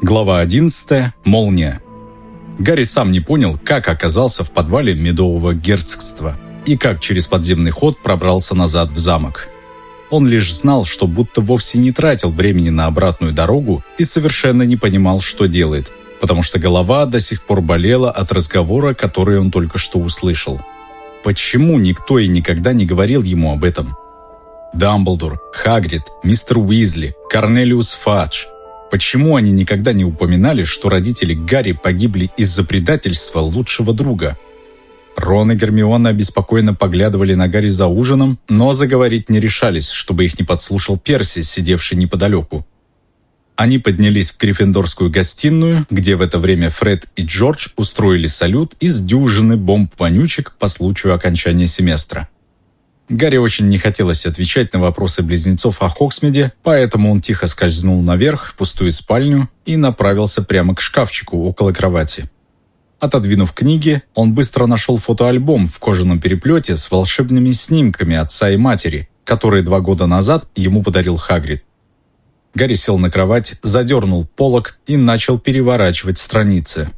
Глава 11. Молния. Гарри сам не понял, как оказался в подвале Медового герцогства и как через подземный ход пробрался назад в замок. Он лишь знал, что будто вовсе не тратил времени на обратную дорогу и совершенно не понимал, что делает, потому что голова до сих пор болела от разговора, который он только что услышал. Почему никто и никогда не говорил ему об этом? Дамблдор, Хагрид, мистер Уизли, Корнелиус Фадж – Почему они никогда не упоминали, что родители Гарри погибли из-за предательства лучшего друга? Рон и Гермиона обеспокоенно поглядывали на Гарри за ужином, но заговорить не решались, чтобы их не подслушал Перси, сидевший неподалеку. Они поднялись в Гриффиндорскую гостиную, где в это время Фред и Джордж устроили салют из дюжины бомб-вонючек по случаю окончания семестра. Гарри очень не хотелось отвечать на вопросы близнецов о Хоксмеде, поэтому он тихо скользнул наверх в пустую спальню и направился прямо к шкафчику около кровати. Отодвинув книги, он быстро нашел фотоальбом в кожаном переплете с волшебными снимками отца и матери, которые два года назад ему подарил Хагрид. Гарри сел на кровать, задернул полок и начал переворачивать страницы.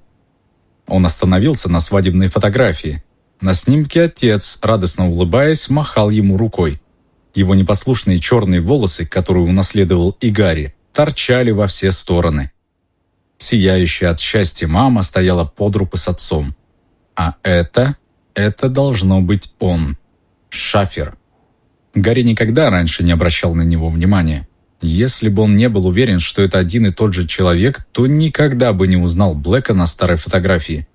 Он остановился на свадебной фотографии – на снимке отец, радостно улыбаясь, махал ему рукой. Его непослушные черные волосы, которые унаследовал и Гарри, торчали во все стороны. Сияющая от счастья мама стояла под руку с отцом. А это... это должно быть он. Шафер. Гарри никогда раньше не обращал на него внимания. Если бы он не был уверен, что это один и тот же человек, то никогда бы не узнал Блэка на старой фотографии.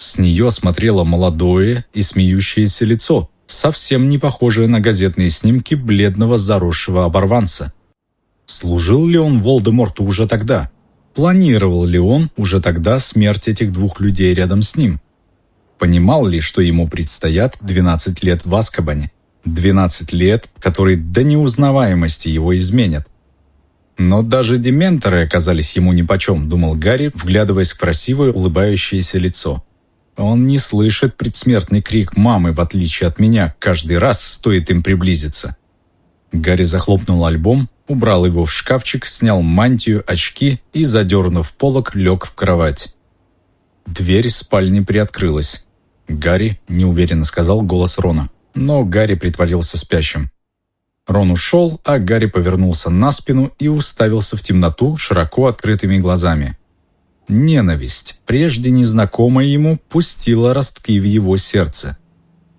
С нее смотрело молодое и смеющееся лицо, совсем не похожее на газетные снимки бледного заросшего оборванца. Служил ли он Волдеморту уже тогда? Планировал ли он уже тогда смерть этих двух людей рядом с ним? Понимал ли, что ему предстоят 12 лет в Аскабане? 12 лет, которые до неузнаваемости его изменят. Но даже дементоры оказались ему нипочем, думал Гарри, вглядываясь в красивое улыбающееся лицо. Он не слышит предсмертный крик мамы, в отличие от меня, каждый раз стоит им приблизиться. Гарри захлопнул альбом, убрал его в шкафчик, снял мантию, очки и, задернув полок, лег в кровать. Дверь спальни приоткрылась. «Гарри», — неуверенно сказал голос Рона. Но Гарри притворился спящим. Рон ушел, а Гарри повернулся на спину и уставился в темноту широко открытыми глазами. Ненависть, прежде незнакомая ему, пустила ростки в его сердце.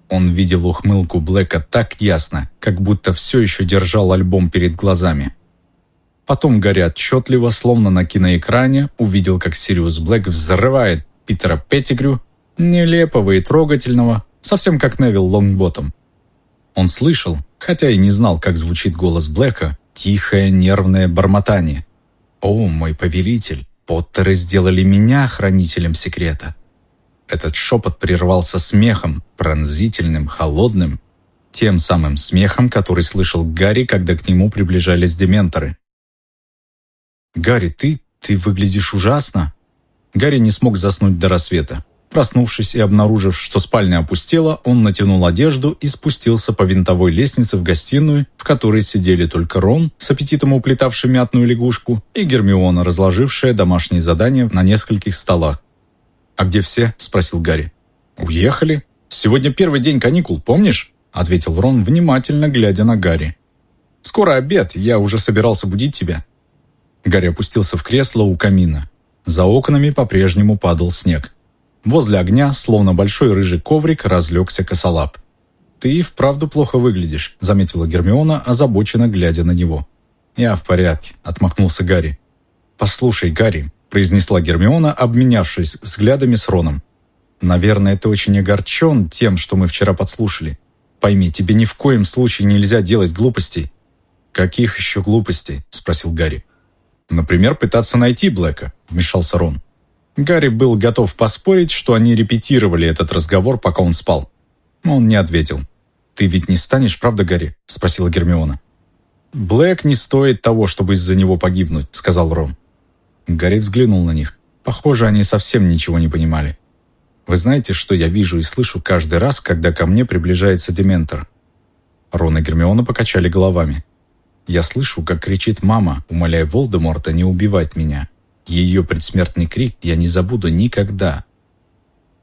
Он видел ухмылку Блэка так ясно, как будто все еще держал альбом перед глазами. Потом Гарри отчетливо, словно на киноэкране, увидел, как Сириус Блэк взрывает Питера Петтигрю, нелепого и трогательного, совсем как Невил Лонгботом. Он слышал, хотя и не знал, как звучит голос Блэка, тихое нервное бормотание. «О, мой повелитель! Поттеры сделали меня хранителем секрета. Этот шепот прервался смехом, пронзительным, холодным, тем самым смехом, который слышал Гарри, когда к нему приближались дементоры. «Гарри, ты... ты выглядишь ужасно!» Гарри не смог заснуть до рассвета. Проснувшись и обнаружив, что спальня опустела, он натянул одежду и спустился по винтовой лестнице в гостиную, в которой сидели только Рон, с аппетитом уплетавший мятную лягушку, и Гермиона, разложившая домашние задания на нескольких столах. «А где все?» – спросил Гарри. «Уехали. Сегодня первый день каникул, помнишь?» – ответил Рон, внимательно глядя на Гарри. «Скоро обед, я уже собирался будить тебя». Гарри опустился в кресло у камина. За окнами по-прежнему падал снег. Возле огня, словно большой рыжий коврик, разлегся косолап. «Ты и вправду плохо выглядишь», — заметила Гермиона, озабоченно глядя на него. «Я в порядке», — отмахнулся Гарри. «Послушай, Гарри», — произнесла Гермиона, обменявшись взглядами с Роном. «Наверное, ты очень огорчен тем, что мы вчера подслушали. Пойми, тебе ни в коем случае нельзя делать глупостей». «Каких еще глупостей?» — спросил Гарри. «Например, пытаться найти Блэка», — вмешался Рон. Гарри был готов поспорить, что они репетировали этот разговор, пока он спал. Он не ответил. «Ты ведь не станешь, правда, Гарри?» – спросила Гермиона. «Блэк не стоит того, чтобы из-за него погибнуть», – сказал Рон. Гарри взглянул на них. Похоже, они совсем ничего не понимали. «Вы знаете, что я вижу и слышу каждый раз, когда ко мне приближается Дементор?» Рон и Гермиона покачали головами. «Я слышу, как кричит мама, умоляя Волдеморта не убивать меня. Ее предсмертный крик я не забуду никогда.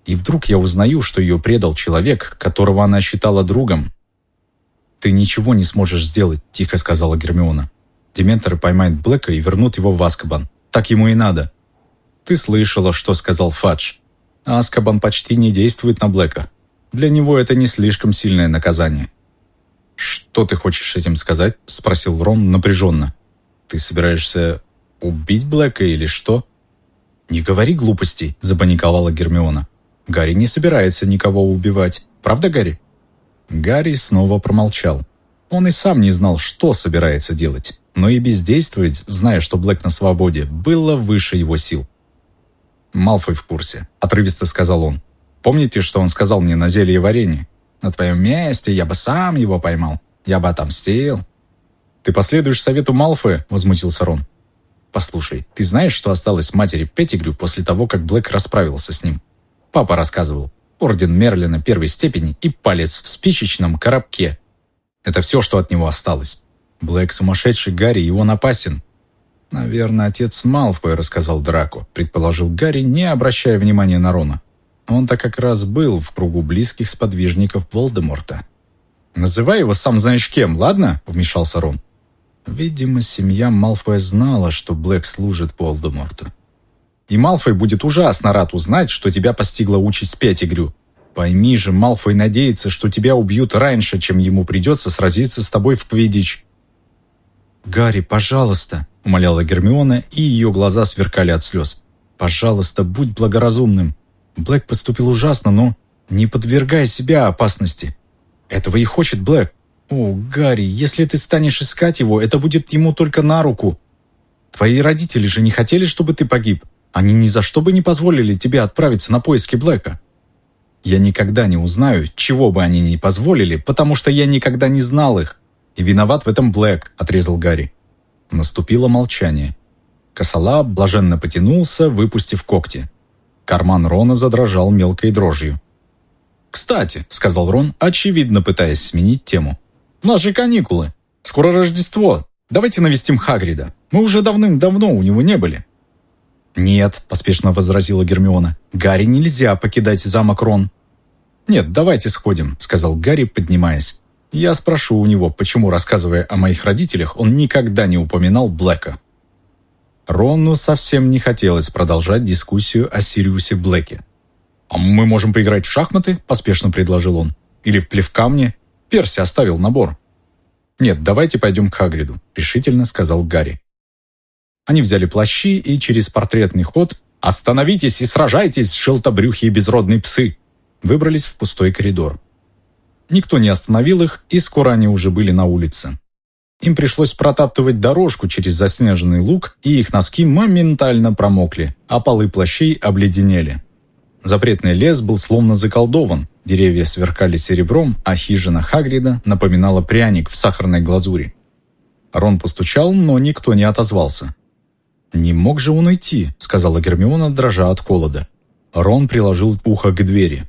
И вдруг я узнаю, что ее предал человек, которого она считала другом. «Ты ничего не сможешь сделать», – тихо сказала Гермиона. «Дементоры поймают Блэка и вернут его в Аскабан. Так ему и надо». «Ты слышала, что сказал Фадж. Аскабан почти не действует на Блэка. Для него это не слишком сильное наказание». «Что ты хочешь этим сказать?» – спросил Рон напряженно. «Ты собираешься убить Блэка или что?» «Не говори глупостей», – запаниковала Гермиона. «Гарри не собирается никого убивать. Правда, Гарри?» Гарри снова промолчал. Он и сам не знал, что собирается делать, но и бездействовать, зная, что Блэк на свободе, было выше его сил. «Малфой в курсе», – отрывисто сказал он. «Помните, что он сказал мне на зелье варенье? На твоем месте я бы сам его поймал. Я бы отомстил». «Ты последуешь совету Малфоя?» – возмутился Рон. «Послушай, ты знаешь, что осталось матери Петтигрю после того, как Блэк расправился с ним?» Папа рассказывал. Орден Мерлина первой степени и палец в спичечном коробке. Это все, что от него осталось. Блэк сумасшедший Гарри, и он опасен. «Наверное, отец Малфой рассказал Драку», предположил Гарри, не обращая внимания на Рона. Он-то как раз был в кругу близких сподвижников Волдеморта. «Называй его сам знаешь кем, ладно?» – вмешался Рон. Видимо, семья Малфоя знала, что Блэк служит Волдеморту. И Малфой будет ужасно рад узнать, что тебя постигла участь Петтигрю. Пойми же, Малфой надеется, что тебя убьют раньше, чем ему придется сразиться с тобой в Квидич. «Гарри, пожалуйста», — умоляла Гермиона, и ее глаза сверкали от слез. «Пожалуйста, будь благоразумным. Блэк поступил ужасно, но не подвергай себя опасности. Этого и хочет Блэк. О, Гарри, если ты станешь искать его, это будет ему только на руку. Твои родители же не хотели, чтобы ты погиб. Они ни за что бы не позволили тебе отправиться на поиски Блэка. Я никогда не узнаю, чего бы они ни позволили, потому что я никогда не знал их. И виноват в этом Блэк, отрезал Гарри. Наступило молчание. Косола блаженно потянулся, выпустив когти. Карман Рона задрожал мелкой дрожью. «Кстати», — сказал Рон, очевидно пытаясь сменить тему. «У нас же каникулы. Скоро Рождество. Давайте навестим Хагрида. Мы уже давным-давно у него не были». «Нет», – поспешно возразила Гермиона. «Гарри нельзя покидать замок Рон». «Нет, давайте сходим», – сказал Гарри, поднимаясь. «Я спрошу у него, почему, рассказывая о моих родителях, он никогда не упоминал Блэка». Рону совсем не хотелось продолжать дискуссию о Сириусе Блэке. «А мы можем поиграть в шахматы?» – поспешно предложил он. «Или в плевкамне? Перси оставил набор». «Нет, давайте пойдем к Хагриду», – решительно сказал Гарри. Они взяли плащи и через портретный ход «Остановитесь и сражайтесь, желтобрюхие безродные псы!» выбрались в пустой коридор. Никто не остановил их, и скоро они уже были на улице. Им пришлось протаптывать дорожку через заснеженный луг, и их носки моментально промокли, а полы плащей обледенели. Запретный лес был словно заколдован, деревья сверкали серебром, а хижина Хагрида напоминала пряник в сахарной глазури. Рон постучал, но никто не отозвался. «Не мог же он уйти», — сказала Гермиона, дрожа от холода. Рон приложил ухо к двери.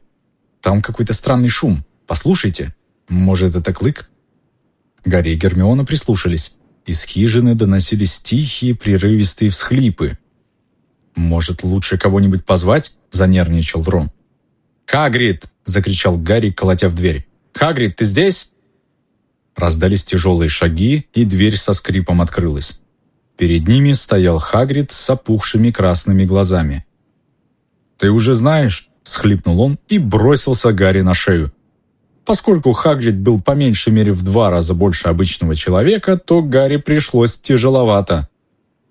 «Там какой-то странный шум. Послушайте. Может, это клык?» Гарри и Гермиона прислушались. Из хижины доносились тихие, прерывистые всхлипы. «Может, лучше кого-нибудь позвать?» – занервничал Рон. «Хагрид!» – закричал Гарри, колотя в дверь. «Хагрид, ты здесь?» Раздались тяжелые шаги, и дверь со скрипом открылась. Перед ними стоял Хагрид с опухшими красными глазами. «Ты уже знаешь?» – схлипнул он и бросился Гарри на шею. Поскольку Хагрид был по меньшей мере в два раза больше обычного человека, то Гарри пришлось тяжеловато.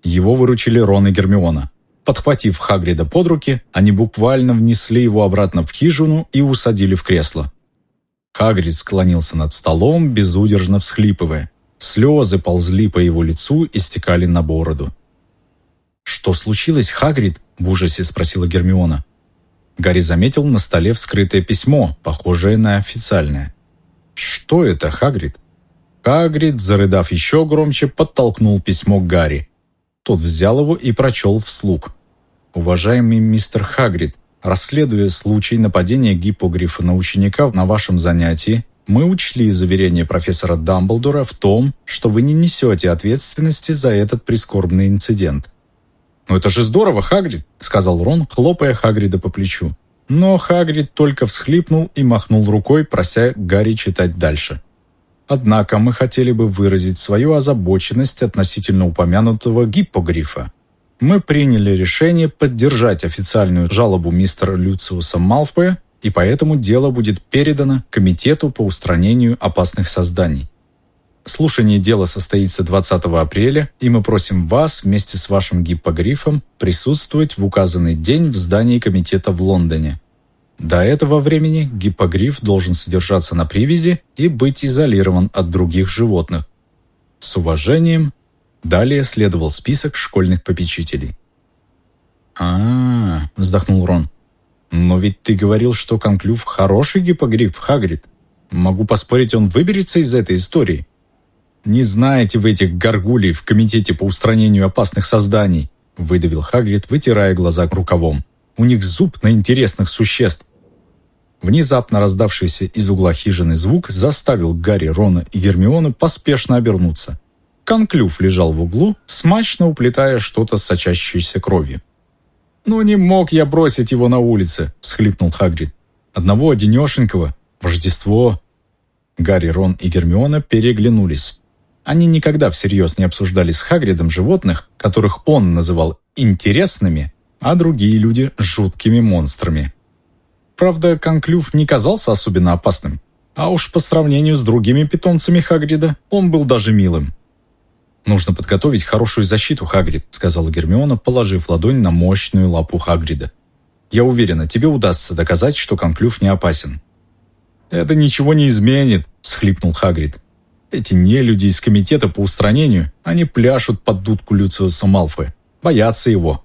Его выручили Рон и Гермиона. Подхватив Хагрида под руки, они буквально внесли его обратно в хижину и усадили в кресло. Хагрид склонился над столом, безудержно всхлипывая. Слезы ползли по его лицу и стекали на бороду. «Что случилось, Хагрид?» – в ужасе спросила Гермиона. Гарри заметил на столе вскрытое письмо, похожее на официальное. «Что это, Хагрид?» Хагрид, зарыдав еще громче, подтолкнул письмо к Гарри. Тот взял его и прочел вслух. «Уважаемый мистер Хагрид, расследуя случай нападения гиппогрифа на ученика на вашем занятии, мы учли заверение профессора Дамблдора в том, что вы не несете ответственности за этот прискорбный инцидент. «Ну это же здорово, Хагрид!» — сказал Рон, хлопая Хагрида по плечу. Но Хагрид только всхлипнул и махнул рукой, прося Гарри читать дальше. Однако мы хотели бы выразить свою озабоченность относительно упомянутого гиппогрифа. Мы приняли решение поддержать официальную жалобу мистера Люциуса Малфоя, и поэтому дело будет передано Комитету по устранению опасных созданий. Слушание дела состоится 20 апреля, и мы просим вас вместе с вашим гиппогрифом присутствовать в указанный день в здании комитета в Лондоне. До этого времени гиппогриф должен содержаться на привязи и быть изолирован от других животных. С уважением, далее следовал список школьных попечителей. а, -а, -а вздохнул Рон. «Но ведь ты говорил, что Конклюв хороший гиппогриф, Хагрид. Могу поспорить, он выберется из этой истории». «Не знаете вы этих горгулей в комитете по устранению опасных созданий», выдавил Хагрид, вытирая глаза рукавом. «У них зуб на интересных существ. Внезапно раздавшийся из угла хижины звук заставил Гарри, Рона и Гермиону поспешно обернуться. Конклюв лежал в углу, смачно уплетая что-то сочащееся кровью. «Ну не мог я бросить его на улице», — всхлипнул Хагрид. «Одного одинешенького. Рождество». Гарри, Рон и Гермиона переглянулись. Они никогда всерьез не обсуждали с Хагридом животных, которых он называл «интересными», а другие люди – жуткими монстрами. Правда, Конклюв не казался особенно опасным. А уж по сравнению с другими питомцами Хагрида он был даже милым. «Нужно подготовить хорошую защиту, Хагрид», — сказала Гермиона, положив ладонь на мощную лапу Хагрида. «Я уверена, тебе удастся доказать, что Конклюв не опасен». «Это ничего не изменит», — всхлипнул Хагрид. «Эти нелюди из комитета по устранению, они пляшут под дудку Люциуса Малфоя, боятся его.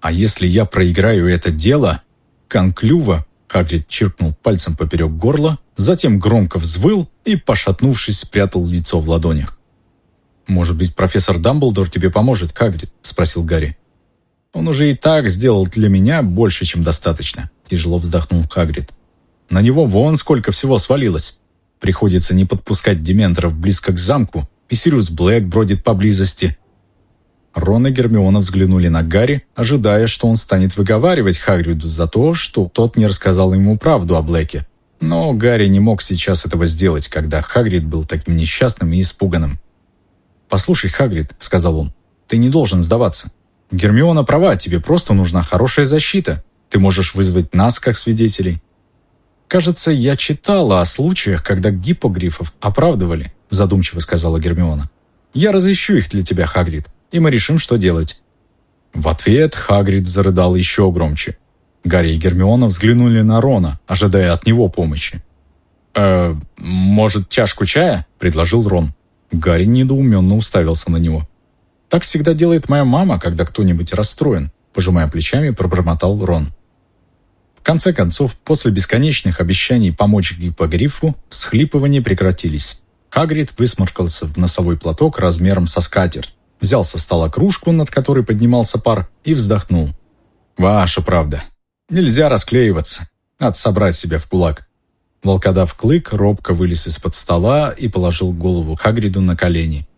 А если я проиграю это дело, Конклюва Хагрид чиркнул пальцем поперек горла, затем громко взвыл и, пошатнувшись, спрятал лицо в ладонях. «Может быть, профессор Дамблдор тебе поможет, Хагрид?» – спросил Гарри. «Он уже и так сделал для меня больше, чем достаточно», – тяжело вздохнул Хагрид. «На него вон сколько всего свалилось. Приходится не подпускать дементоров близко к замку, и Сириус Блэк бродит поблизости, Рон и Гермиона взглянули на Гарри, ожидая, что он станет выговаривать Хагриду за то, что тот не рассказал ему правду о Блэке. Но Гарри не мог сейчас этого сделать, когда Хагрид был таким несчастным и испуганным. «Послушай, Хагрид», — сказал он, — «ты не должен сдаваться. Гермиона права, тебе просто нужна хорошая защита. Ты можешь вызвать нас как свидетелей». «Кажется, я читала о случаях, когда гиппогрифов оправдывали», — задумчиво сказала Гермиона. «Я разыщу их для тебя, Хагрид и мы решим, что делать». В ответ Хагрид зарыдал еще громче. Гарри и Гермиона взглянули на Рона, ожидая от него помощи. «Э, может, чашку чая?» – предложил Рон. Гарри недоуменно уставился на него. «Так всегда делает моя мама, когда кто-нибудь расстроен», – пожимая плечами, пробормотал Рон. В конце концов, после бесконечных обещаний помочь гиппогрифу, всхлипывания прекратились. Хагрид высморкался в носовой платок размером со скатерть взял со стола кружку, над которой поднимался пар, и вздохнул. «Ваша правда. Нельзя расклеиваться. Надо собрать себя в кулак». Волкодав Клык робко вылез из-под стола и положил голову Хагриду на колени.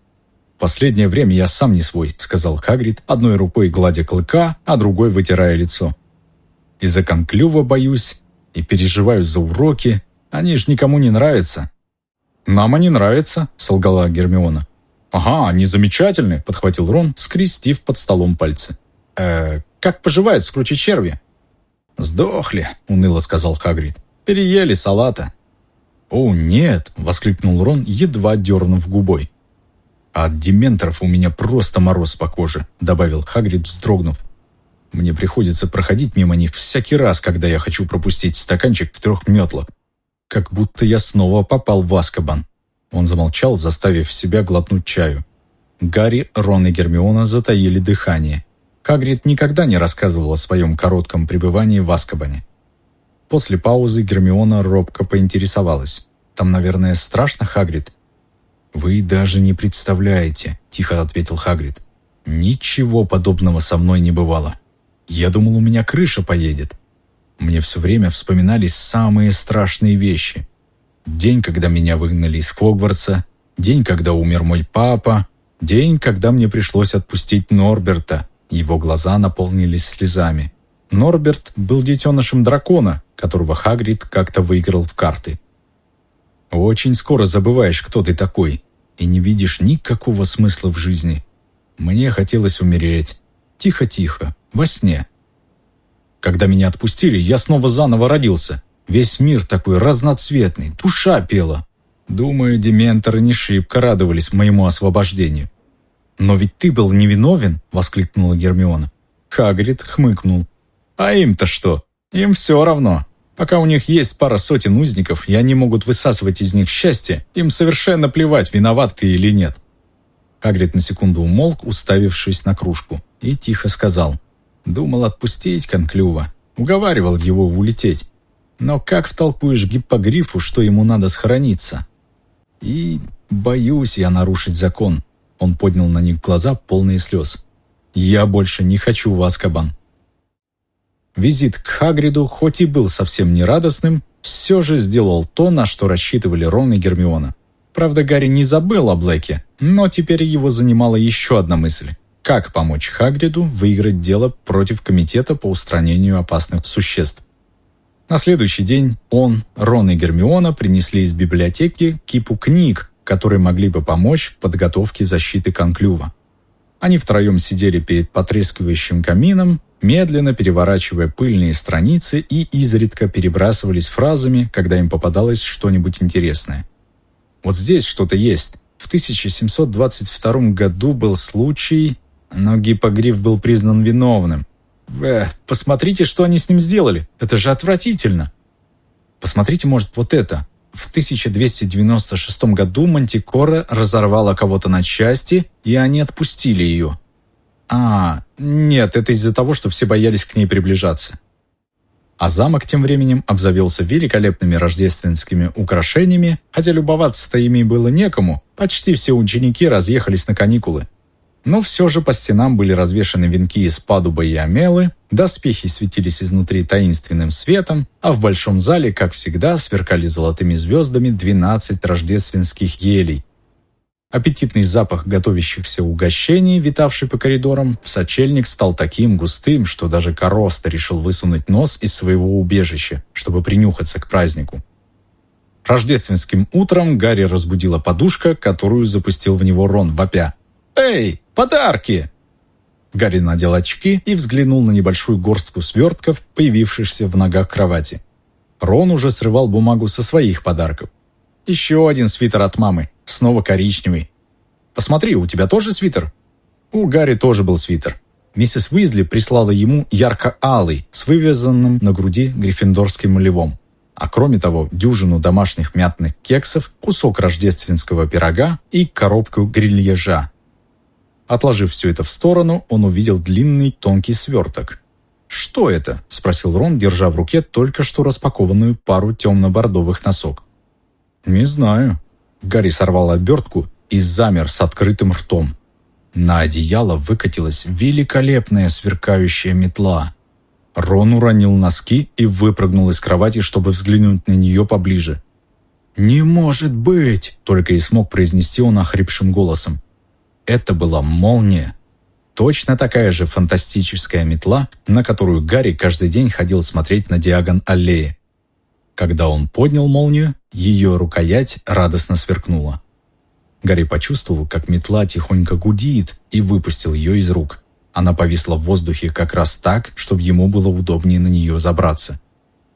«Последнее время я сам не свой», — сказал Хагрид, одной рукой гладя клыка, а другой вытирая лицо. «Из-за конклюва боюсь и переживаю за уроки. Они ж никому не нравятся». «Нам они нравятся», — солгала Гермиона. «Ага, они замечательны», — подхватил Рон, скрестив под столом пальцы. «Э, как поживают скручи черви?» «Сдохли», — уныло сказал Хагрид. «Переели салата». «О, нет!» — воскликнул Рон, едва дернув губой. «От дементоров у меня просто мороз по коже», — добавил Хагрид, вздрогнув. «Мне приходится проходить мимо них всякий раз, когда я хочу пропустить стаканчик в трех метлах. Как будто я снова попал в Аскабан». Он замолчал, заставив себя глотнуть чаю. Гарри, Рон и Гермиона затаили дыхание. Хагрид никогда не рассказывал о своем коротком пребывании в Аскабане. После паузы Гермиона робко поинтересовалась. «Там, наверное, страшно, Хагрид?» «Вы даже не представляете», — тихо ответил Хагрид. «Ничего подобного со мной не бывало. Я думал, у меня крыша поедет. Мне все время вспоминались самые страшные вещи. День, когда меня выгнали из Хогвартса, день, когда умер мой папа, день, когда мне пришлось отпустить Норберта, Его глаза наполнились слезами. Норберт был детенышем дракона, которого Хагрид как-то выиграл в карты. Очень скоро забываешь, кто ты такой, и не видишь никакого смысла в жизни. Мне хотелось умереть. Тихо-тихо, во сне. Когда меня отпустили, я снова заново родился. Весь мир такой разноцветный, душа пела. Думаю, дементоры не шибко радовались моему освобождению. «Но ведь ты был невиновен!» — воскликнула Гермиона. Хагрид хмыкнул. «А им-то что? Им все равно. Пока у них есть пара сотен узников, и они могут высасывать из них счастье, им совершенно плевать, виноват ты или нет». Хагрид на секунду умолк, уставившись на кружку, и тихо сказал. «Думал отпустить Конклюва. Уговаривал его улететь. Но как втолкуешь гиппогрифу, что ему надо схорониться? И боюсь я нарушить закон. Он поднял на них глаза, полные слез. «Я больше не хочу в Азкабан». Визит к Хагриду, хоть и был совсем не радостным, все же сделал то, на что рассчитывали Рон и Гермиона. Правда, Гарри не забыл о Блэке, но теперь его занимала еще одна мысль. Как помочь Хагриду выиграть дело против комитета по устранению опасных существ? На следующий день он, Рон и Гермиона принесли из библиотеки кипу книг, которые могли бы помочь в подготовке защиты конклюва. Они втроем сидели перед потрескивающим камином, медленно переворачивая пыльные страницы и изредка перебрасывались фразами, когда им попадалось что-нибудь интересное. Вот здесь что-то есть. В 1722 году был случай, но гипогриф был признан виновным. Э, посмотрите, что они с ним сделали. Это же отвратительно. Посмотрите, может, вот это. В 1296 году Мантикора разорвала кого-то на части, и они отпустили ее. А, нет, это из-за того, что все боялись к ней приближаться. А замок тем временем обзавелся великолепными рождественскими украшениями, хотя любоваться-то ими было некому, почти все ученики разъехались на каникулы. Но все же по стенам были развешаны венки из падуба и амелы, доспехи светились изнутри таинственным светом, а в большом зале, как всегда, сверкали золотыми звездами 12 рождественских елей. Аппетитный запах готовящихся угощений, витавший по коридорам, в сочельник стал таким густым, что даже Короста решил высунуть нос из своего убежища, чтобы принюхаться к празднику. Рождественским утром Гарри разбудила подушка, которую запустил в него Рон, вопя. «Эй, подарки!» Гарри надел очки и взглянул на небольшую горстку свертков, появившихся в ногах кровати. Рон уже срывал бумагу со своих подарков. «Еще один свитер от мамы, снова коричневый. Посмотри, у тебя тоже свитер?» У Гарри тоже был свитер. Миссис Уизли прислала ему ярко-алый, с вывязанным на груди гриффиндорским львом. А кроме того, дюжину домашних мятных кексов, кусок рождественского пирога и коробку грильежа, Отложив все это в сторону, он увидел длинный тонкий сверток. «Что это?» – спросил Рон, держа в руке только что распакованную пару темно-бордовых носок. «Не знаю». Гарри сорвал обертку и замер с открытым ртом. На одеяло выкатилась великолепная сверкающая метла. Рон уронил носки и выпрыгнул из кровати, чтобы взглянуть на нее поближе. «Не может быть!» – только и смог произнести он охрипшим голосом. Это была молния. Точно такая же фантастическая метла, на которую Гарри каждый день ходил смотреть на диагон аллеи. Когда он поднял молнию, ее рукоять радостно сверкнула. Гарри почувствовал, как метла тихонько гудит, и выпустил ее из рук. Она повисла в воздухе как раз так, чтобы ему было удобнее на нее забраться.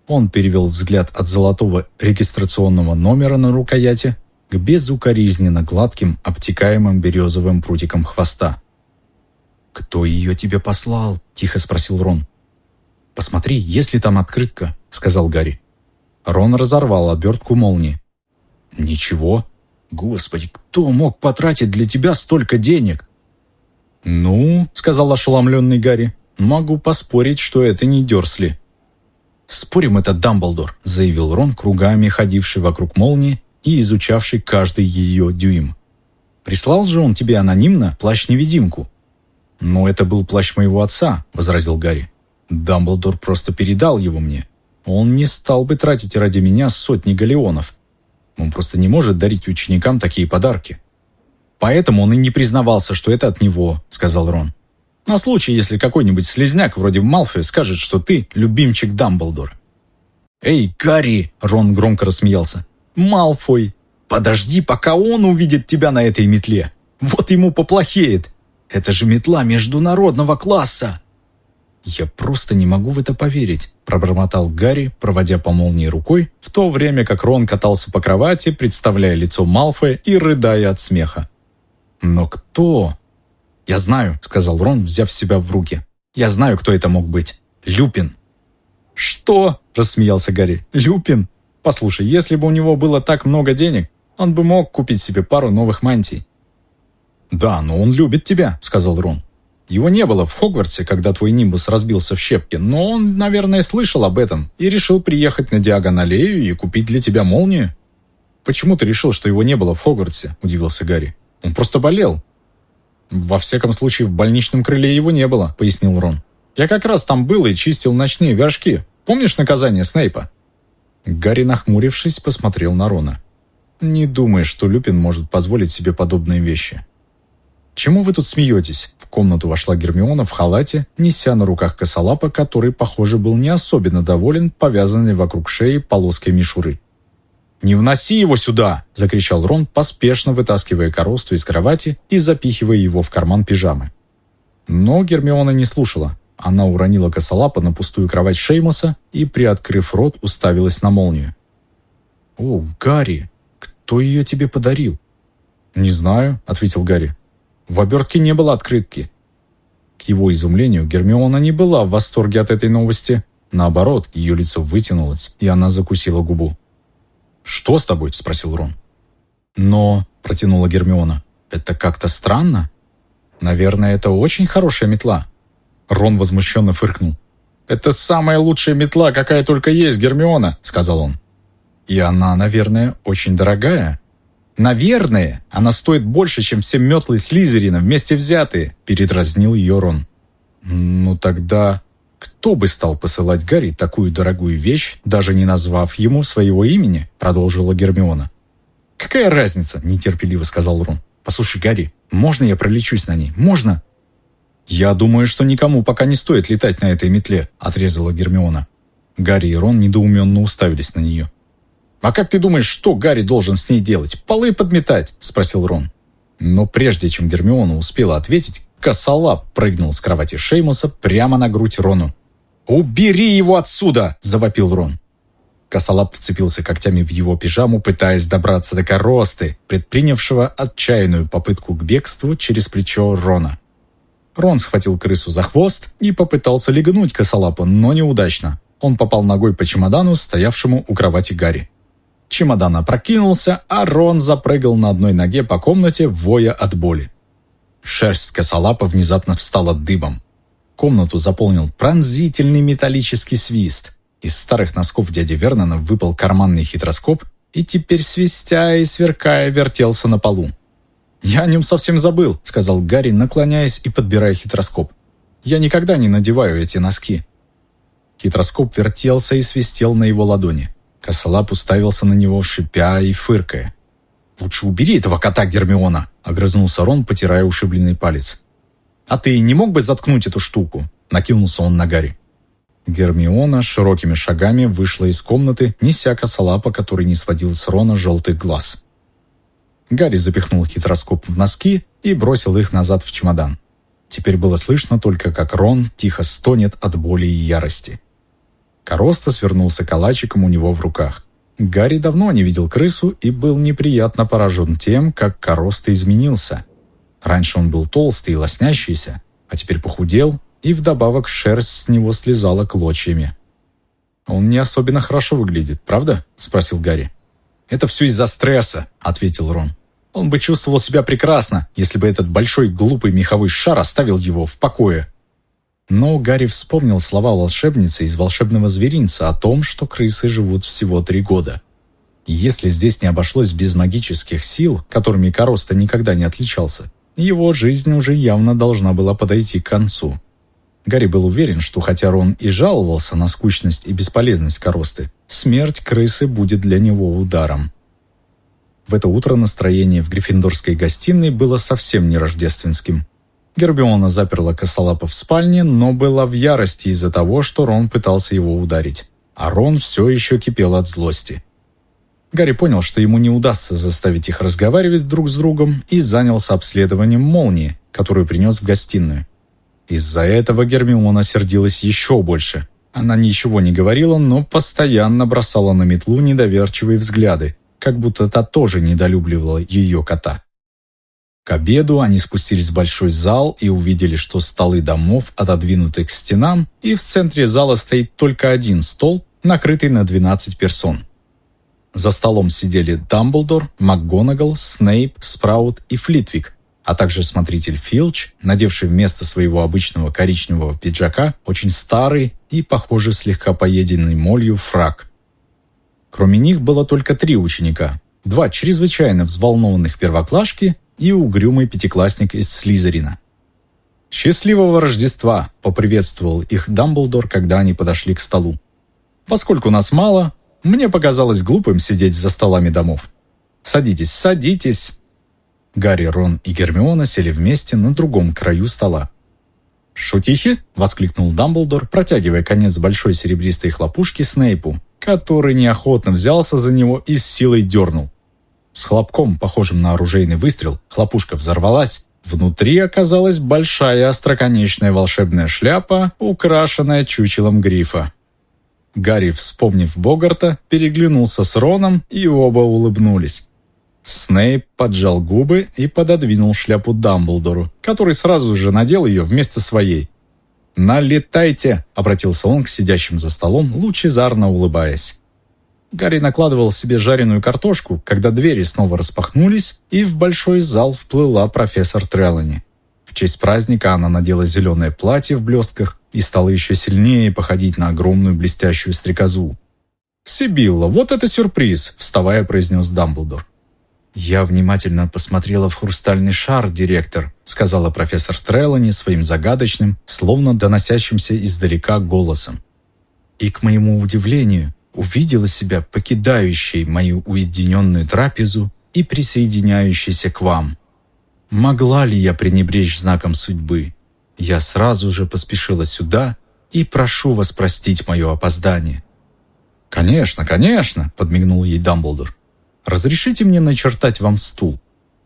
Он перевел взгляд от золотого регистрационного номера на рукояти к безукоризненно гладким, обтекаемым березовым прутикам хвоста. «Кто ее тебе послал?» – тихо спросил Рон. «Посмотри, есть ли там открытка», – сказал Гарри. Рон разорвал обертку молнии. «Ничего. Господи, кто мог потратить для тебя столько денег?» «Ну», — сказал ошеломленный Гарри, — «могу поспорить, что это не Дерсли». «Спорим, это Дамблдор», — заявил Рон, кругами ходивший вокруг молнии и изучавший каждый ее дюйм. «Прислал же он тебе анонимно плащ-невидимку?» «Но это был плащ моего отца», — возразил Гарри. «Дамблдор просто передал его мне. Он не стал бы тратить ради меня сотни галеонов. Он просто не может дарить ученикам такие подарки». «Поэтому он и не признавался, что это от него», — сказал Рон. На случай, если какой-нибудь слезняк вроде Малфоя скажет, что ты любимчик Дамблдор. «Эй, Гарри!» — Рон громко рассмеялся. «Малфой! Подожди, пока он увидит тебя на этой метле! Вот ему поплохеет! Это же метла международного класса!» «Я просто не могу в это поверить», – пробормотал Гарри, проводя по молнии рукой, в то время как Рон катался по кровати, представляя лицо Малфоя и рыдая от смеха. «Но кто?» «Я знаю», – сказал Рон, взяв себя в руки. «Я знаю, кто это мог быть. Люпин». «Что?» – рассмеялся Гарри. «Люпин? Послушай, если бы у него было так много денег, он бы мог купить себе пару новых мантий». «Да, но он любит тебя», – сказал Рон. Его не было в Хогвартсе, когда твой нимбус разбился в щепки, но он, наверное, слышал об этом и решил приехать на Диагоналею и купить для тебя молнию. «Почему ты решил, что его не было в Хогвартсе?» – удивился Гарри. «Он просто болел». «Во всяком случае, в больничном крыле его не было», – пояснил Рон. «Я как раз там был и чистил ночные горшки. Помнишь наказание Снейпа?» Гарри, нахмурившись, посмотрел на Рона. «Не думай, что Люпин может позволить себе подобные вещи. «Чему вы тут смеетесь?» В комнату вошла Гермиона в халате, неся на руках косолапа, который, похоже, был не особенно доволен повязанной вокруг шеи полоской мишуры. «Не вноси его сюда!» – закричал Рон, поспешно вытаскивая коросту из кровати и запихивая его в карман пижамы. Но Гермиона не слушала. Она уронила косолапа на пустую кровать Шеймуса и, приоткрыв рот, уставилась на молнию. «О, Гарри, кто ее тебе подарил?» «Не знаю», — ответил Гарри. В обертке не было открытки. К его изумлению, Гермиона не была в восторге от этой новости. Наоборот, ее лицо вытянулось, и она закусила губу. «Что с тобой?» – спросил Рон. «Но», – протянула Гермиона, – «это как-то странно. Наверное, это очень хорошая метла». Рон возмущенно фыркнул. «Это самая лучшая метла, какая только есть, Гермиона», – сказал он. «И она, наверное, очень дорогая», «Наверное, она стоит больше, чем все метлы Слизерина вместе взятые», – передразнил ее. «Ну тогда кто бы стал посылать Гарри такую дорогую вещь, даже не назвав ему своего имени?» – продолжила Гермиона. «Какая разница?» – нетерпеливо сказал Рон. «Послушай, Гарри, можно я пролечусь на ней? Можно?» «Я думаю, что никому пока не стоит летать на этой метле», – отрезала Гермиона. Гарри и Рон недоуменно уставились на нее. «А как ты думаешь, что Гарри должен с ней делать? Полы подметать?» – спросил Рон. Но прежде чем Гермиона успела ответить, косолап прыгнул с кровати Шеймуса прямо на грудь Рону. «Убери его отсюда!» – завопил Рон. Косолап вцепился когтями в его пижаму, пытаясь добраться до коросты, предпринявшего отчаянную попытку к бегству через плечо Рона. Рон схватил крысу за хвост и попытался легнуть косолапу, но неудачно. Он попал ногой по чемодану, стоявшему у кровати Гарри. Чемодан опрокинулся, а Рон запрыгал на одной ноге по комнате, воя от боли. Шерсть косолапа внезапно встала дыбом. Комнату заполнил пронзительный металлический свист. Из старых носков дяди Вернона выпал карманный хитроскоп и теперь, свистя и сверкая, вертелся на полу. «Я о нем совсем забыл», — сказал Гарри, наклоняясь и подбирая хитроскоп. «Я никогда не надеваю эти носки». Хитроскоп вертелся и свистел на его ладони. Косолап уставился на него, шипя и фыркая. «Лучше убери этого кота, Гермиона!» — огрызнулся Рон, потирая ушибленный палец. «А ты не мог бы заткнуть эту штуку?» — накинулся он на Гарри. Гермиона широкими шагами вышла из комнаты, неся косолапа, который не сводил с Рона желтый глаз. Гарри запихнул хитроскоп в носки и бросил их назад в чемодан. Теперь было слышно только, как Рон тихо стонет от боли и ярости. Короста свернулся калачиком у него в руках. Гарри давно не видел крысу и был неприятно поражен тем, как Короста изменился. Раньше он был толстый и лоснящийся, а теперь похудел, и вдобавок шерсть с него слезала клочьями. «Он не особенно хорошо выглядит, правда?» – спросил Гарри. «Это все из-за стресса», – ответил Рон. «Он бы чувствовал себя прекрасно, если бы этот большой глупый меховой шар оставил его в покое». Но Гарри вспомнил слова волшебницы из «Волшебного зверинца» о том, что крысы живут всего три года. Если здесь не обошлось без магических сил, которыми Короста никогда не отличался, его жизнь уже явно должна была подойти к концу. Гарри был уверен, что хотя Рон и жаловался на скучность и бесполезность Коросты, смерть крысы будет для него ударом. В это утро настроение в гриффиндорской гостиной было совсем не рождественским. Гербиона заперла косолапа в спальне, но была в ярости из-за того, что Рон пытался его ударить. А Рон все еще кипел от злости. Гарри понял, что ему не удастся заставить их разговаривать друг с другом и занялся обследованием молнии, которую принес в гостиную. Из-за этого Гермиона сердилась еще больше. Она ничего не говорила, но постоянно бросала на метлу недоверчивые взгляды, как будто та тоже недолюбливала ее кота. К обеду они спустились в большой зал и увидели, что столы домов отодвинуты к стенам, и в центре зала стоит только один стол, накрытый на 12 персон. За столом сидели Дамблдор, МакГонагал, Снейп, Спраут и Флитвик, а также смотритель Филч, надевший вместо своего обычного коричневого пиджака очень старый и, похоже, слегка поеденный молью фраг. Кроме них было только три ученика, два чрезвычайно взволнованных первоклашки и угрюмый пятиклассник из Слизерина. «Счастливого Рождества!» – поприветствовал их Дамблдор, когда они подошли к столу. «Поскольку нас мало, мне показалось глупым сидеть за столами домов. Садитесь, садитесь!» Гарри, Рон и Гермиона сели вместе на другом краю стола. «Шутихи?» – воскликнул Дамблдор, протягивая конец большой серебристой хлопушки Снейпу, который неохотно взялся за него и с силой дернул. С хлопком, похожим на оружейный выстрел, хлопушка взорвалась. Внутри оказалась большая остроконечная волшебная шляпа, украшенная чучелом грифа. Гарри, вспомнив Богарта, переглянулся с Роном, и оба улыбнулись. Снейп поджал губы и пододвинул шляпу Дамблдору, который сразу же надел ее вместо своей. «Налетайте!» — обратился он к сидящим за столом, лучезарно улыбаясь. Гарри накладывал себе жареную картошку, когда двери снова распахнулись, и в большой зал вплыла профессор Треллани. В честь праздника она надела зеленое платье в блестках и стала еще сильнее походить на огромную блестящую стрекозу. «Сибилла, вот это сюрприз!» – вставая, произнес Дамблдор. «Я внимательно посмотрела в хрустальный шар, директор», сказала профессор Треллани своим загадочным, словно доносящимся издалека голосом. И, к моему удивлению, увидела себя покидающей мою уединенную трапезу и присоединяющейся к вам. Могла ли я пренебречь знаком судьбы? Я сразу же поспешила сюда и прошу вас простить мое опоздание». «Конечно, конечно», — подмигнул ей Дамблдор. «Разрешите мне начертать вам стул?»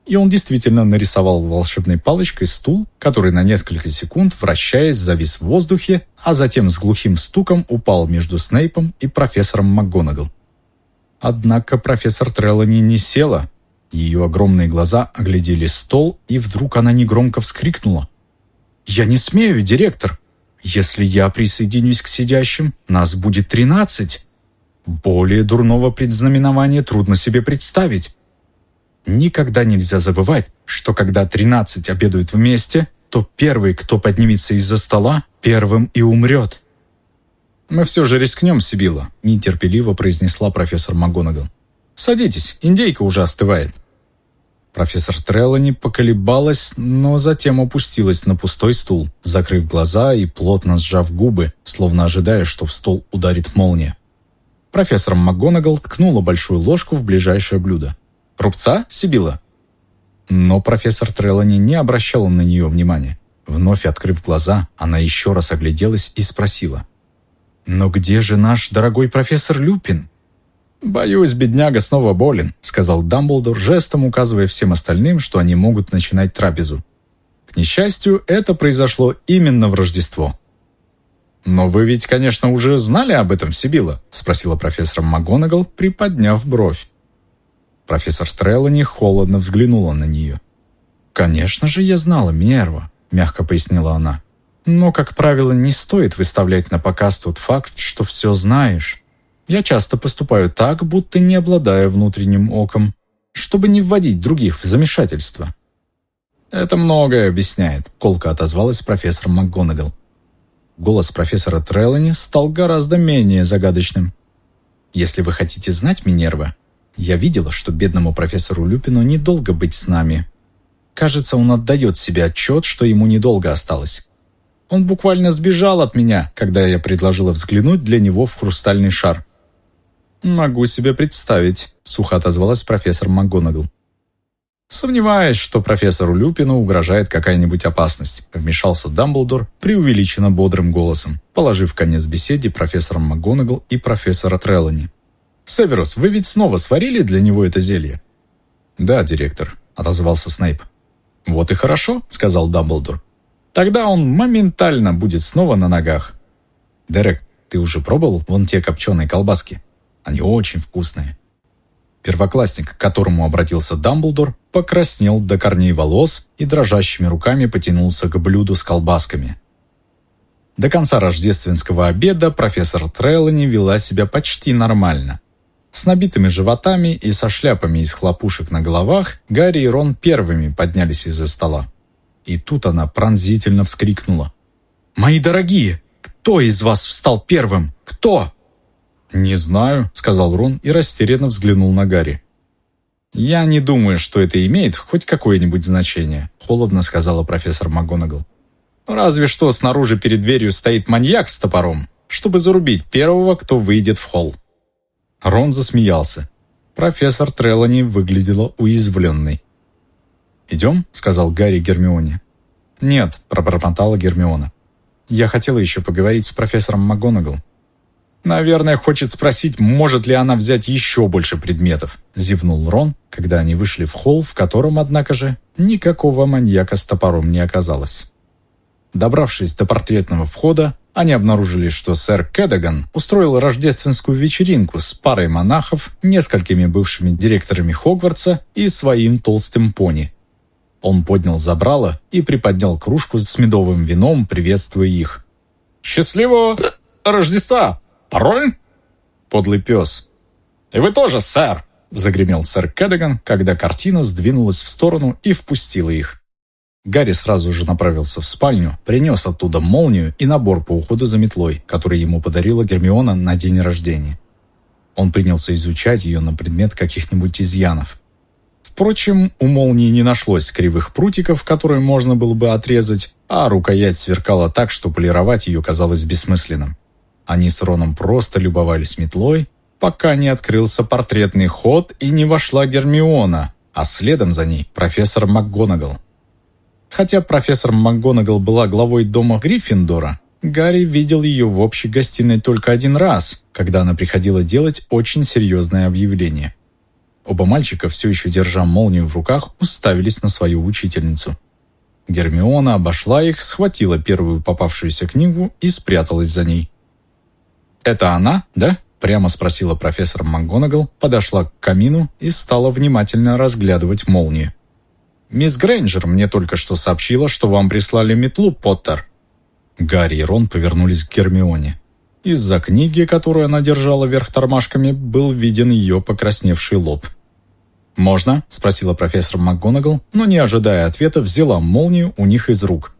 И он действительно нарисовал волшебной палочкой стул, который на несколько секунд, вращаясь, завис в воздухе, а затем с глухим стуком упал между Снейпом и профессором МакГонагал. Однако профессор Треллани не села. Ее огромные глаза оглядели стол, и вдруг она негромко вскрикнула. «Я не смею, директор! Если я присоединюсь к сидящим, нас будет тринадцать!» Более дурного предзнаменования трудно себе представить. Никогда нельзя забывать, что когда 13 обедают вместе, то первый, кто поднимется из-за стола, первым и умрет. «Мы все же рискнем, Сибила», – нетерпеливо произнесла профессор МакГонагал. «Садитесь, индейка уже остывает». Профессор Треллани поколебалась, но затем опустилась на пустой стул, закрыв глаза и плотно сжав губы, словно ожидая, что в стол ударит молния. Профессор МакГонагал ткнула большую ложку в ближайшее блюдо. Рубца, Сибила?» Но профессор Трелани не обращала на нее внимания. Вновь открыв глаза, она еще раз огляделась и спросила. «Но где же наш дорогой профессор Люпин?» «Боюсь, бедняга снова болен», — сказал Дамблдор, жестом указывая всем остальным, что они могут начинать трапезу. К несчастью, это произошло именно в Рождество. «Но вы ведь, конечно, уже знали об этом, Сибила?» — спросила профессор МакГонагал, приподняв бровь. Профессор Треллани холодно взглянула на нее. «Конечно же я знала, Минерва», — мягко пояснила она. «Но, как правило, не стоит выставлять на показ тот факт, что все знаешь. Я часто поступаю так, будто не обладаю внутренним оком, чтобы не вводить других в замешательство». «Это многое объясняет», — колко отозвалась профессор МакГонагал. Голос профессора Треллани стал гораздо менее загадочным. «Если вы хотите знать, Минерва, я видела, что бедному профессору Люпину недолго быть с нами. Кажется, он отдает себе отчет, что ему недолго осталось. Он буквально сбежал от меня, когда я предложила взглянуть для него в хрустальный шар. «Могу себе представить», — сухо отозвалась профессор МакГонагал. Сомневаюсь, что профессору Люпину угрожает какая-нибудь опасность, вмешался Дамблдор преувеличенно бодрым голосом, положив конец беседе профессора МакГонагал и профессора Треллани. «Северус, вы ведь снова сварили для него это зелье?» «Да, директор», — отозвался Снейп. «Вот и хорошо», — сказал Дамблдор. «Тогда он моментально будет снова на ногах». «Дерек, ты уже пробовал вон те копченые колбаски? Они очень вкусные». Первоклассник, к которому обратился Дамблдор, покраснел до корней волос и дрожащими руками потянулся к блюду с колбасками. До конца рождественского обеда профессор Треллани вела себя почти нормально. С набитыми животами и со шляпами из хлопушек на головах Гарри и Рон первыми поднялись из-за стола. И тут она пронзительно вскрикнула. «Мои дорогие, кто из вас встал первым? Кто?» «Не знаю», — сказал Рон и растерянно взглянул на Гарри. «Я не думаю, что это имеет хоть какое-нибудь значение», — холодно сказала профессор МакГонагал. «Разве что снаружи перед дверью стоит маньяк с топором, чтобы зарубить первого, кто выйдет в холл». Рон засмеялся. Профессор Трелани выглядела уязвленной. «Идем?» — сказал Гарри Гермионе. «Нет», — пробормотала Гермиона. «Я хотела еще поговорить с профессором МакГонагал». «Наверное, хочет спросить, может ли она взять еще больше предметов», – зевнул Рон, когда они вышли в холл, в котором, однако же, никакого маньяка с топором не оказалось. Добравшись до портретного входа, они обнаружили, что сэр Кэдаган устроил рождественскую вечеринку с парой монахов, несколькими бывшими директорами Хогвартса и своим толстым пони. Он поднял забрало и приподнял кружку с медовым вином, приветствуя их. «Счастливого Рождества!» Пароль?» «Подлый пес». «И вы тоже, сэр!» — загремел сэр Кэддиган, когда картина сдвинулась в сторону и впустила их. Гарри сразу же направился в спальню, принес оттуда молнию и набор по уходу за метлой, который ему подарила Гермиона на день рождения. Он принялся изучать ее на предмет каких-нибудь изъянов. Впрочем, у молнии не нашлось кривых прутиков, которые можно было бы отрезать, а рукоять сверкала так, что полировать ее казалось бессмысленным. Они с Роном просто любовались метлой, пока не открылся портретный ход и не вошла Гермиона, а следом за ней профессор МакГонагал. Хотя профессор МакГонагал была главой дома Гриффиндора, Гарри видел ее в общей гостиной только один раз, когда она приходила делать очень серьезное объявление. Оба мальчика, все еще держа молнию в руках, уставились на свою учительницу. Гермиона обошла их, схватила первую попавшуюся книгу и спряталась за ней. «Это она, да?» – прямо спросила профессор МакГонагал, подошла к камину и стала внимательно разглядывать молнию. «Мисс Грейнджер мне только что сообщила, что вам прислали метлу, Поттер». Гарри и Рон повернулись к Гермионе. Из-за книги, которую она держала вверх тормашками, был виден ее покрасневший лоб. «Можно?» – спросила профессор МакГонагал, но, не ожидая ответа, взяла молнию у них из рук.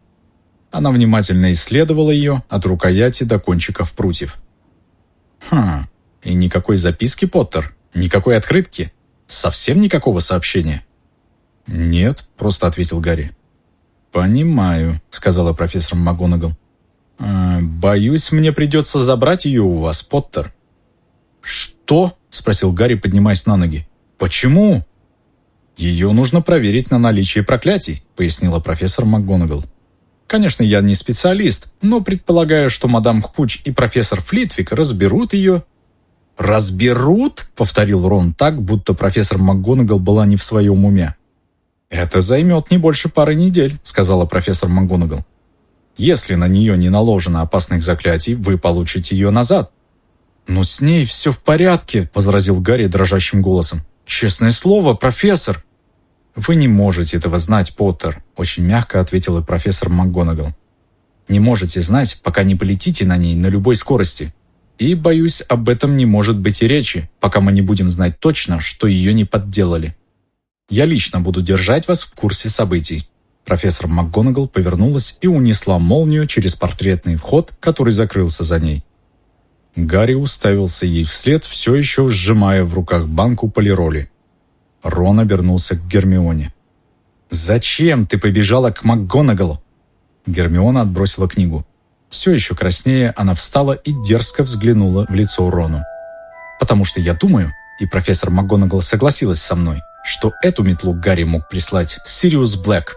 Она внимательно исследовала ее от рукояти до кончиков прутьев. «Хм, и никакой записки, Поттер? Никакой открытки? Совсем никакого сообщения?» «Нет», — просто ответил Гарри. «Понимаю», — сказала профессор МакГонагал. «Э, «Боюсь, мне придется забрать ее у вас, Поттер». «Что?» — спросил Гарри, поднимаясь на ноги. «Почему?» «Ее нужно проверить на наличие проклятий», — пояснила профессор МакГонагал. Конечно, я не специалист, но предполагаю, что мадам Хуч и профессор Флитвик разберут ее». «Разберут?» — повторил Рон так, будто профессор МакГонагал была не в своем уме. «Это займет не больше пары недель», — сказала профессор МакГонагал. «Если на нее не наложено опасных заклятий, вы получите ее назад». «Но с ней все в порядке», — возразил Гарри дрожащим голосом. «Честное слово, профессор!» «Вы не можете этого знать, Поттер», – очень мягко ответила профессор МакГонагал. «Не можете знать, пока не полетите на ней на любой скорости. И, боюсь, об этом не может быть и речи, пока мы не будем знать точно, что ее не подделали. Я лично буду держать вас в курсе событий». Профессор МакГонагал повернулась и унесла молнию через портретный вход, который закрылся за ней. Гарри уставился ей вслед, все еще сжимая в руках банку полироли. Рон обернулся к Гермионе. «Зачем ты побежала к МакГонагалу?» Гермиона отбросила книгу. Все еще краснее, она встала и дерзко взглянула в лицо Рону. «Потому что я думаю, и профессор МакГонагал согласилась со мной, что эту метлу Гарри мог прислать Сириус Блэк,